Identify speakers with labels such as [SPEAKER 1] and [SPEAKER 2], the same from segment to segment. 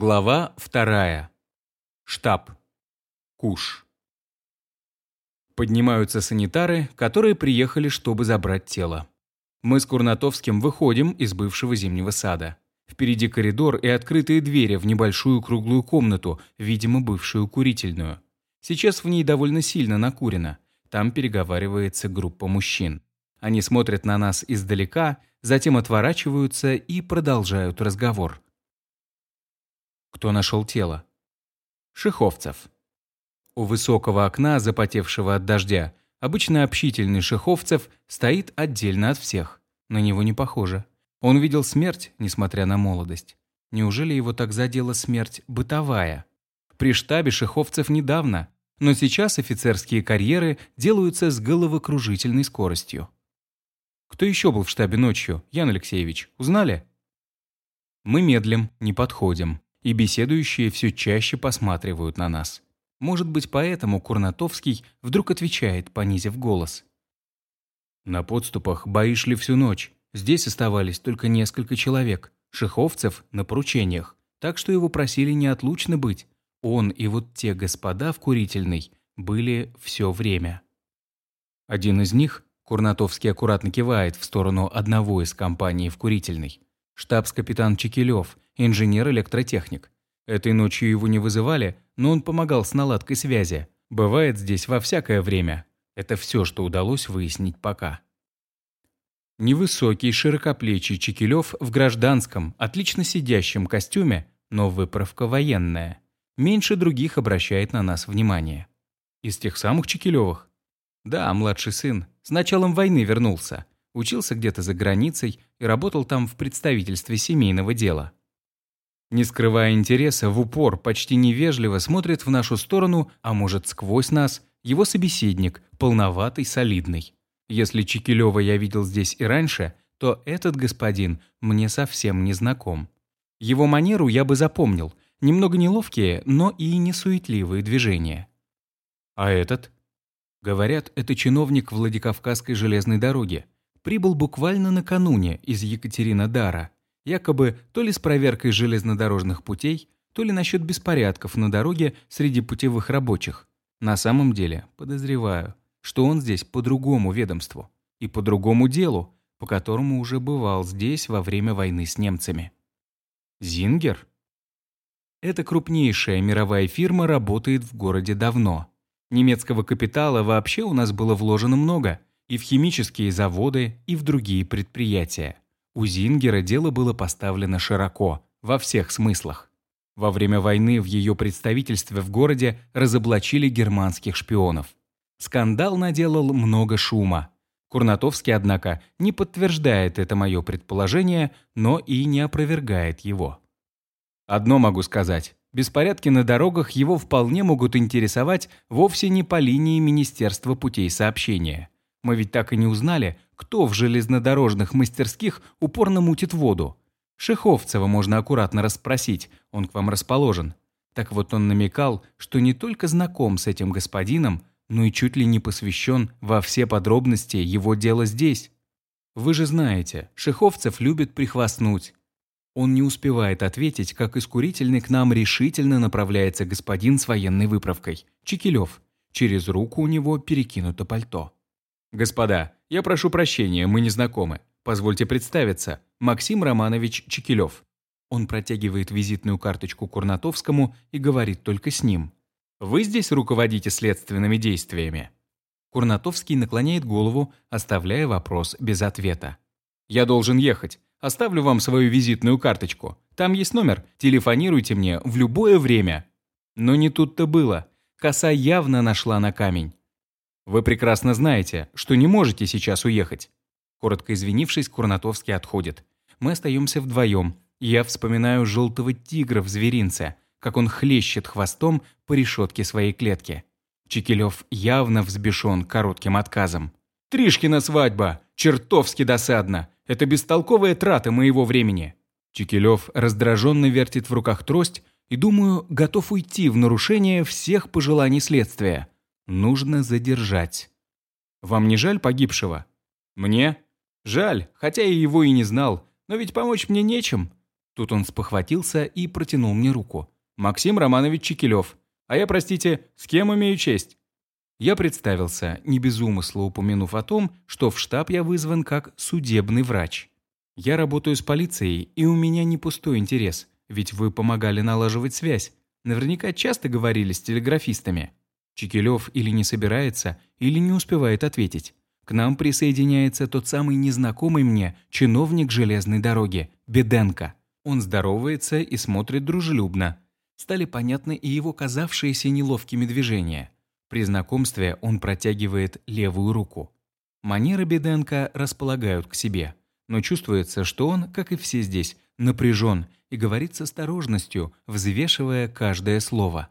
[SPEAKER 1] Глава вторая. Штаб. Куш. Поднимаются санитары, которые приехали, чтобы забрать тело. Мы с Курнатовским выходим из бывшего зимнего сада. Впереди коридор и открытые двери в небольшую круглую комнату, видимо, бывшую курительную. Сейчас в ней довольно сильно накурено. Там переговаривается группа мужчин. Они смотрят на нас издалека, затем отворачиваются и продолжают разговор. Кто нашел тело? Шиховцев. У высокого окна, запотевшего от дождя, обычно общительный Шиховцев стоит отдельно от всех. На него не похоже. Он видел смерть, несмотря на молодость. Неужели его так задела смерть бытовая? При штабе Шиховцев недавно, но сейчас офицерские карьеры делаются с головокружительной скоростью. Кто еще был в штабе ночью, Ян Алексеевич, узнали? Мы медлим, не подходим и беседующие все чаще посматривают на нас. Может быть, поэтому Курнатовский вдруг отвечает, понизив голос. На подступах бои шли всю ночь. Здесь оставались только несколько человек, шеховцев на поручениях, так что его просили неотлучно быть. Он и вот те господа в курительной были все время. Один из них, Курнатовский аккуратно кивает в сторону одного из компаний в курительной, штабс-капитан Чекилев, инженер-электротехник. Этой ночью его не вызывали, но он помогал с наладкой связи. Бывает здесь во всякое время. Это все, что удалось выяснить пока. Невысокий, широкоплечий Чекилев в гражданском, отлично сидящем костюме, но выправка военная. Меньше других обращает на нас внимание. Из тех самых Чекилевых? Да, младший сын. С началом войны вернулся. Учился где-то за границей и работал там в представительстве семейного дела. Не скрывая интереса, в упор, почти невежливо смотрит в нашу сторону, а может сквозь нас, его собеседник, полноватый, солидный. Если Чекилева я видел здесь и раньше, то этот господин мне совсем не знаком. Его манеру я бы запомнил, немного неловкие, но и не суетливые движения. А этот? Говорят, это чиновник Владикавказской железной дороги. Прибыл буквально накануне из Екатеринодара. Якобы то ли с проверкой железнодорожных путей, то ли насчет беспорядков на дороге среди путевых рабочих. На самом деле, подозреваю, что он здесь по другому ведомству и по другому делу, по которому уже бывал здесь во время войны с немцами. Зингер? Эта крупнейшая мировая фирма работает в городе давно. Немецкого капитала вообще у нас было вложено много, и в химические заводы, и в другие предприятия. У Зингера дело было поставлено широко, во всех смыслах. Во время войны в ее представительстве в городе разоблачили германских шпионов. Скандал наделал много шума. Курнатовский, однако, не подтверждает это мое предположение, но и не опровергает его. Одно могу сказать. Беспорядки на дорогах его вполне могут интересовать вовсе не по линии Министерства путей сообщения. Мы ведь так и не узнали, кто в железнодорожных мастерских упорно мутит воду. Шеховцева можно аккуратно расспросить, он к вам расположен. Так вот он намекал, что не только знаком с этим господином, но и чуть ли не посвящен во все подробности его дела здесь. Вы же знаете, Шеховцев любит прихвастнуть. Он не успевает ответить, как из курительной к нам решительно направляется господин с военной выправкой, Чекилев. Через руку у него перекинуто пальто. «Господа, я прошу прощения, мы не знакомы. Позвольте представиться. Максим Романович Чекилев». Он протягивает визитную карточку Курнатовскому и говорит только с ним. «Вы здесь руководите следственными действиями?» Курнатовский наклоняет голову, оставляя вопрос без ответа. «Я должен ехать. Оставлю вам свою визитную карточку. Там есть номер. Телефонируйте мне в любое время». Но не тут-то было. Коса явно нашла на камень. Вы прекрасно знаете, что не можете сейчас уехать». Коротко извинившись, Курнатовский отходит. Мы остаемся вдвоем. Я вспоминаю желтого тигра в зверинце, как он хлещет хвостом по решетке своей клетки. Чекилев явно взбешен коротким отказом. «Тришкина свадьба! Чертовски досадно! Это бестолковая трата моего времени!» Чекилев раздраженно вертит в руках трость и, думаю, готов уйти в нарушение всех пожеланий следствия нужно задержать. Вам не жаль погибшего? Мне? Жаль, хотя я его и не знал, но ведь помочь мне нечем. Тут он спохватился и протянул мне руку. «Максим Романович Чекилев. А я, простите, с кем имею честь?» Я представился, не без умысла упомянув о том, что в штаб я вызван как судебный врач. Я работаю с полицией, и у меня не пустой интерес, ведь вы помогали налаживать связь. Наверняка часто говорили с телеграфистами. Чекилев или не собирается, или не успевает ответить. К нам присоединяется тот самый незнакомый мне чиновник железной дороги, Беденко. Он здоровается и смотрит дружелюбно. Стали понятны и его казавшиеся неловкими движения. При знакомстве он протягивает левую руку. Манеры Беденко располагают к себе, но чувствуется, что он, как и все здесь, напряжен и говорит с осторожностью, взвешивая каждое слово.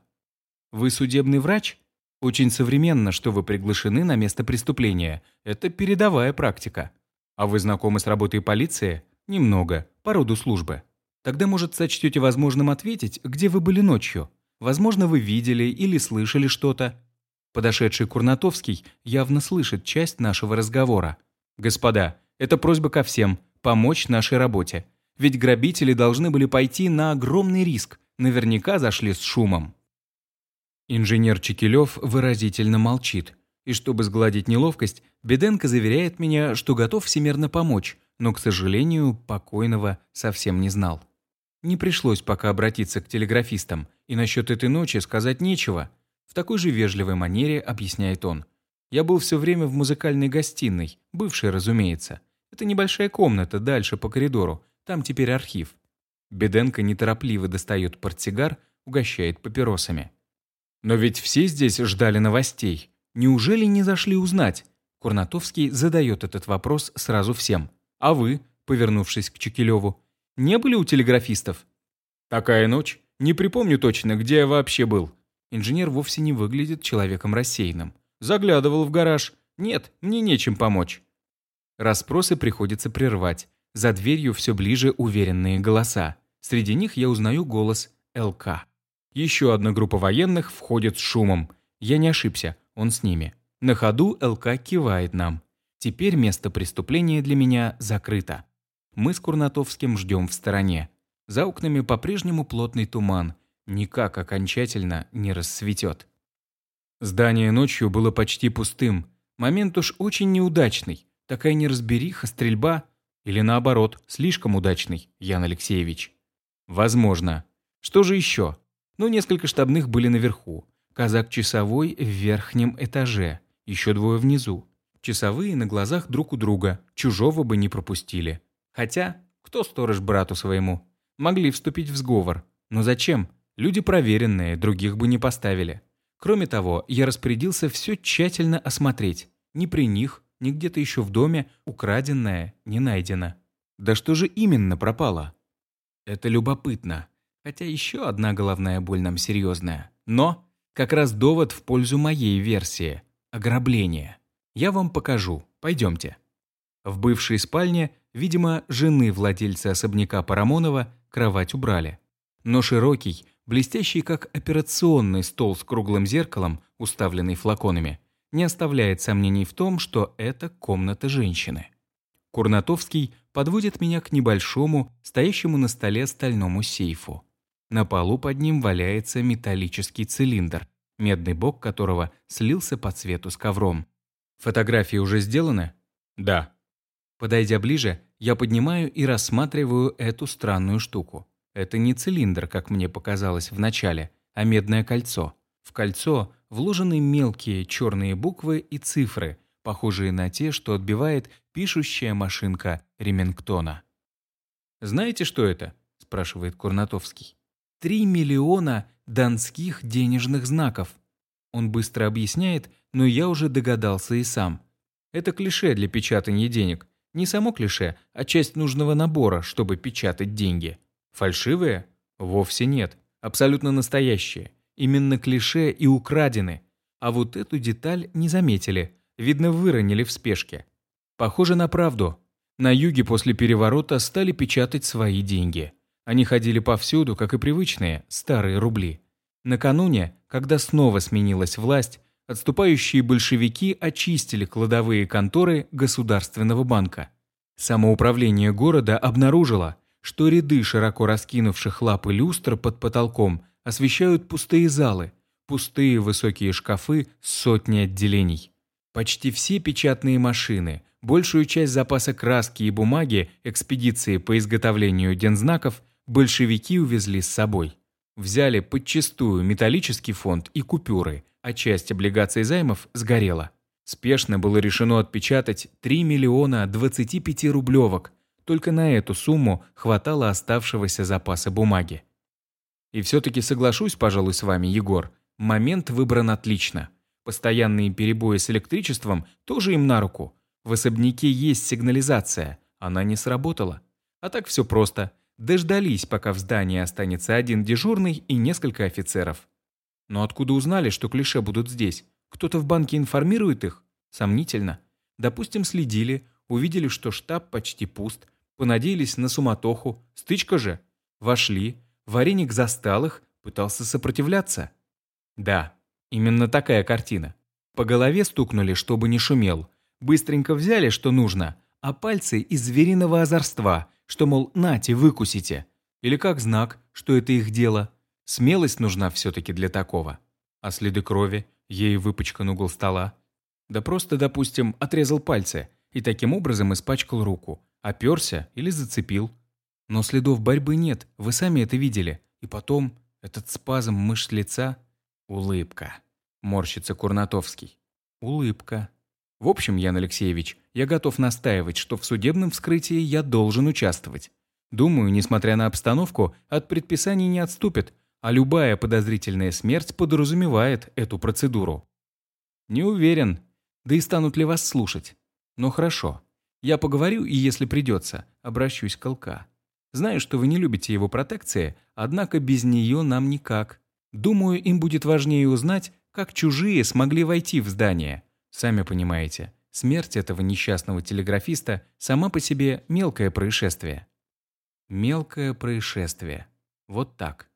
[SPEAKER 1] «Вы судебный врач?» «Очень современно, что вы приглашены на место преступления. Это передовая практика. А вы знакомы с работой полиции? Немного, по роду службы. Тогда, может, сочтете возможным ответить, где вы были ночью. Возможно, вы видели или слышали что-то. Подошедший Курнатовский явно слышит часть нашего разговора. «Господа, это просьба ко всем – помочь нашей работе. Ведь грабители должны были пойти на огромный риск, наверняка зашли с шумом». Инженер Чекилев выразительно молчит. И чтобы сгладить неловкость, Беденко заверяет меня, что готов всемерно помочь, но, к сожалению, покойного совсем не знал. Не пришлось пока обратиться к телеграфистам, и насчет этой ночи сказать нечего – в такой же вежливой манере объясняет он. «Я был все время в музыкальной гостиной, бывшей, разумеется. Это небольшая комната дальше по коридору, там теперь архив». Беденко неторопливо достает портсигар, угощает папиросами. «Но ведь все здесь ждали новостей. Неужели не зашли узнать?» Курнатовский задает этот вопрос сразу всем. «А вы?» — повернувшись к Чекилеву. «Не были у телеграфистов?» «Такая ночь. Не припомню точно, где я вообще был. Инженер вовсе не выглядит человеком рассеянным. Заглядывал в гараж. Нет, мне нечем помочь. Распросы приходится прервать. За дверью все ближе уверенные голоса. Среди них я узнаю голос ЛК. Еще одна группа военных входит с шумом. Я не ошибся, он с ними. На ходу ЛК кивает нам. Теперь место преступления для меня закрыто. Мы с Курнатовским ждем в стороне. За окнами по-прежнему плотный туман никак окончательно не расцветет. Здание ночью было почти пустым. Момент уж очень неудачный. Такая неразбериха, стрельба. Или наоборот, слишком удачный, Ян Алексеевич. Возможно. Что же еще? Ну, несколько штабных были наверху. Казак-часовой в верхнем этаже. Еще двое внизу. Часовые на глазах друг у друга. Чужого бы не пропустили. Хотя, кто сторож брату своему? Могли вступить в сговор. Но зачем? Люди проверенные, других бы не поставили. Кроме того, я распорядился все тщательно осмотреть. Ни при них, ни где-то еще в доме украденное не найдено. Да что же именно пропало? Это любопытно. Хотя еще одна головная боль нам серьезная. Но как раз довод в пользу моей версии. Ограбление. Я вам покажу. Пойдемте. В бывшей спальне, видимо, жены владельца особняка Парамонова кровать убрали. Но широкий, блестящий как операционный стол с круглым зеркалом, уставленный флаконами, не оставляет сомнений в том, что это комната женщины. Курнатовский подводит меня к небольшому, стоящему на столе стальному сейфу. На полу под ним валяется металлический цилиндр, медный бок которого слился по цвету с ковром. Фотографии уже сделаны? Да. Подойдя ближе, я поднимаю и рассматриваю эту странную штуку. Это не цилиндр, как мне показалось вначале, а медное кольцо. В кольцо вложены мелкие черные буквы и цифры, похожие на те, что отбивает пишущая машинка Ремингтона. «Знаете, что это?» – спрашивает Курнатовский. «Три миллиона донских денежных знаков». Он быстро объясняет, но я уже догадался и сам. Это клише для печатания денег. Не само клише, а часть нужного набора, чтобы печатать деньги. Фальшивые? Вовсе нет. Абсолютно настоящие. Именно клише и украдены. А вот эту деталь не заметили. Видно, выронили в спешке. Похоже на правду. На юге после переворота стали печатать свои деньги. Они ходили повсюду, как и привычные, старые рубли. Накануне, когда снова сменилась власть, отступающие большевики очистили кладовые конторы Государственного банка. Самоуправление города обнаружило, что ряды широко раскинувших лапы люстр под потолком освещают пустые залы, пустые высокие шкафы с сотней отделений. Почти все печатные машины, большую часть запаса краски и бумаги экспедиции по изготовлению дензнаков большевики увезли с собой. Взяли подчистую металлический фонд и купюры, а часть облигаций займов сгорела. Спешно было решено отпечатать 3 миллиона 25 рублевок. Только на эту сумму хватало оставшегося запаса бумаги. И все-таки соглашусь, пожалуй, с вами, Егор. Момент выбран отлично. Постоянные перебои с электричеством тоже им на руку. В особняке есть сигнализация. Она не сработала. А так все просто. Дождались, пока в здании останется один дежурный и несколько офицеров. Но откуда узнали, что клише будут здесь? Кто-то в банке информирует их? Сомнительно. Допустим, следили, увидели, что штаб почти пуст, понадеялись на суматоху. Стычка же. Вошли, вареник застал их, пытался сопротивляться. Да, именно такая картина. По голове стукнули, чтобы не шумел. Быстренько взяли, что нужно, а пальцы из звериного озорства, что, мол, нате, выкусите. Или как знак, что это их дело. Смелость нужна все-таки для такого. А следы крови, ей выпачкан угол стола. Да просто, допустим, отрезал пальцы и таким образом испачкал руку, оперся или зацепил. Но следов борьбы нет, вы сами это видели. И потом, этот спазм мышц лица – Улыбка. Морщится Курнатовский. Улыбка. В общем, Ян Алексеевич, я готов настаивать, что в судебном вскрытии я должен участвовать. Думаю, несмотря на обстановку, от предписаний не отступят, а любая подозрительная смерть подразумевает эту процедуру. Не уверен, да и станут ли вас слушать. Но хорошо. Я поговорю, и если придется, обращусь к ЛК. Знаю, что вы не любите его протекции, однако без нее нам никак. Думаю, им будет важнее узнать, как чужие смогли войти в здание. Сами понимаете, смерть этого несчастного телеграфиста сама по себе мелкое происшествие. Мелкое происшествие. Вот так.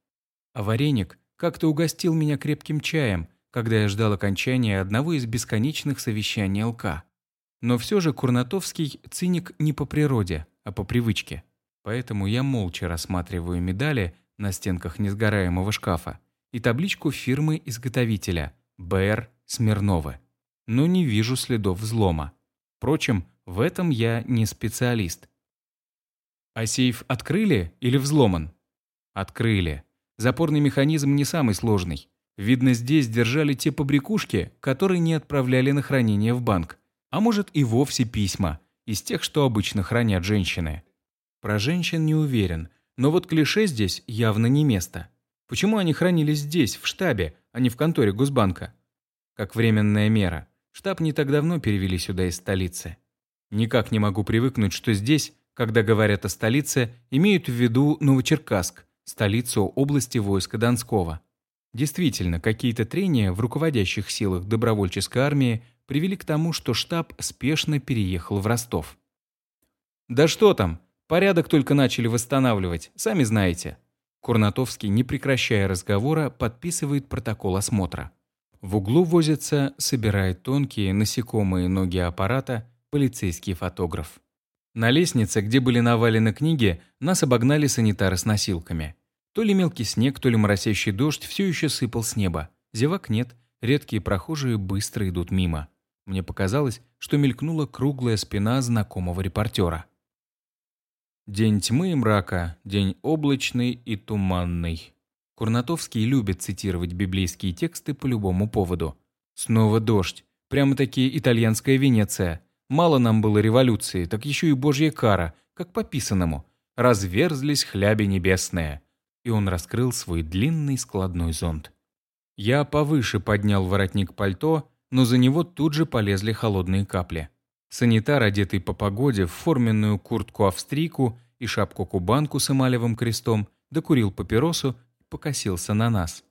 [SPEAKER 1] А вареник как-то угостил меня крепким чаем, когда я ждал окончания одного из бесконечных совещаний ЛК. Но все же Курнатовский циник не по природе, а по привычке. Поэтому я молча рассматриваю медали на стенках несгораемого шкафа и табличку фирмы-изготовителя БР Смирновы. Но не вижу следов взлома. Впрочем, в этом я не специалист. А сейф открыли или взломан? Открыли. Запорный механизм не самый сложный. Видно, здесь держали те побрякушки, которые не отправляли на хранение в банк. А может и вовсе письма, из тех, что обычно хранят женщины. Про женщин не уверен, но вот клише здесь явно не место. Почему они хранились здесь, в штабе, а не в конторе Госбанка? Как временная мера. Штаб не так давно перевели сюда из столицы. Никак не могу привыкнуть, что здесь, когда говорят о столице, имеют в виду Новочеркасск, столицу области войска Донского. Действительно, какие-то трения в руководящих силах добровольческой армии привели к тому, что штаб спешно переехал в Ростов. «Да что там, порядок только начали восстанавливать, сами знаете», Курнатовский, не прекращая разговора, подписывает протокол осмотра. В углу возится, собирает тонкие насекомые ноги аппарата, полицейский фотограф. На лестнице, где были навалены книги, нас обогнали санитары с носилками. То ли мелкий снег, то ли моросящий дождь все еще сыпал с неба. Зевак нет, редкие прохожие быстро идут мимо. Мне показалось, что мелькнула круглая спина знакомого репортера. День тьмы и мрака, день облачный и туманный. Курнатовский любит цитировать библейские тексты по любому поводу. Снова дождь. Прямо-таки итальянская Венеция. Мало нам было революции, так еще и божья кара, как по писанному. Разверзлись хляби небесные. И он раскрыл свой длинный складной зонт. Я повыше поднял воротник пальто, но за него тут же полезли холодные капли. Санитар, одетый по погоде в форменную куртку-австрийку и шапку-кубанку с эмалевым крестом, докурил папиросу покосился на нас.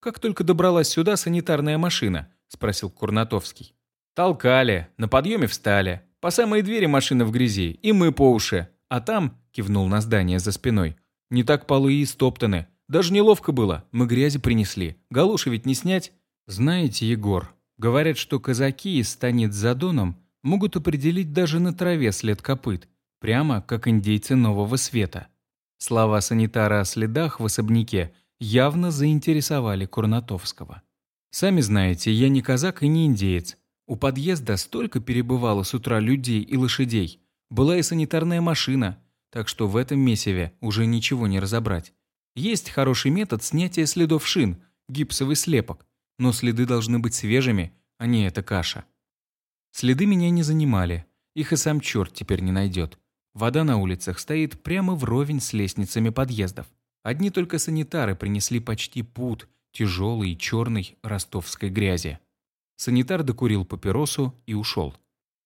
[SPEAKER 1] «Как только добралась сюда санитарная машина?» – спросил Курнатовский. «Толкали, на подъеме встали. По самой двери машина в грязи, и мы по уши. А там, — кивнул на здание за спиной, — не так полы и стоптаны. Даже неловко было, мы грязи принесли. Галуши ведь не снять?» «Знаете, Егор, говорят, что казаки из станиц за Доном могут определить даже на траве след копыт, прямо как индейцы Нового Света. Слова санитара о следах в особняке явно заинтересовали Курнатовского. Сами знаете, я не казак и не индеец. У подъезда столько перебывало с утра людей и лошадей. Была и санитарная машина, так что в этом месиве уже ничего не разобрать. Есть хороший метод снятия следов шин, гипсовый слепок, но следы должны быть свежими, а не эта каша. Следы меня не занимали, их и сам черт теперь не найдет. Вода на улицах стоит прямо вровень с лестницами подъездов. Одни только санитары принесли почти пуд тяжелой черной ростовской грязи. Санитар докурил папиросу и ушел.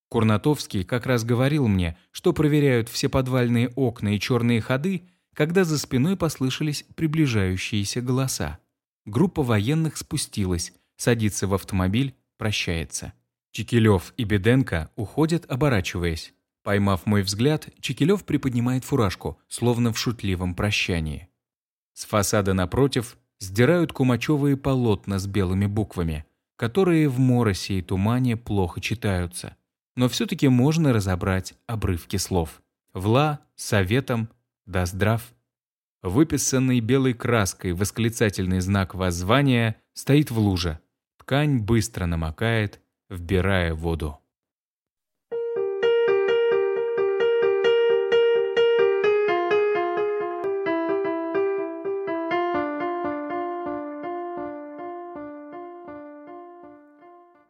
[SPEAKER 1] Курнатовский как раз говорил мне, что проверяют все подвальные окна и черные ходы, когда за спиной послышались приближающиеся голоса. Группа военных спустилась, садится в автомобиль, прощается. Чекилев и Беденко уходят, оборачиваясь. Поймав мой взгляд, Чекилев приподнимает фуражку, словно в шутливом прощании. С фасада напротив сдирают кумачевые полотна с белыми буквами, которые в моросе и тумане плохо читаются. Но все-таки можно разобрать обрывки слов. «Вла», «Советом», «Да здрав». Выписанный белой краской восклицательный знак воззвания стоит в луже. Ткань быстро намокает, вбирая воду.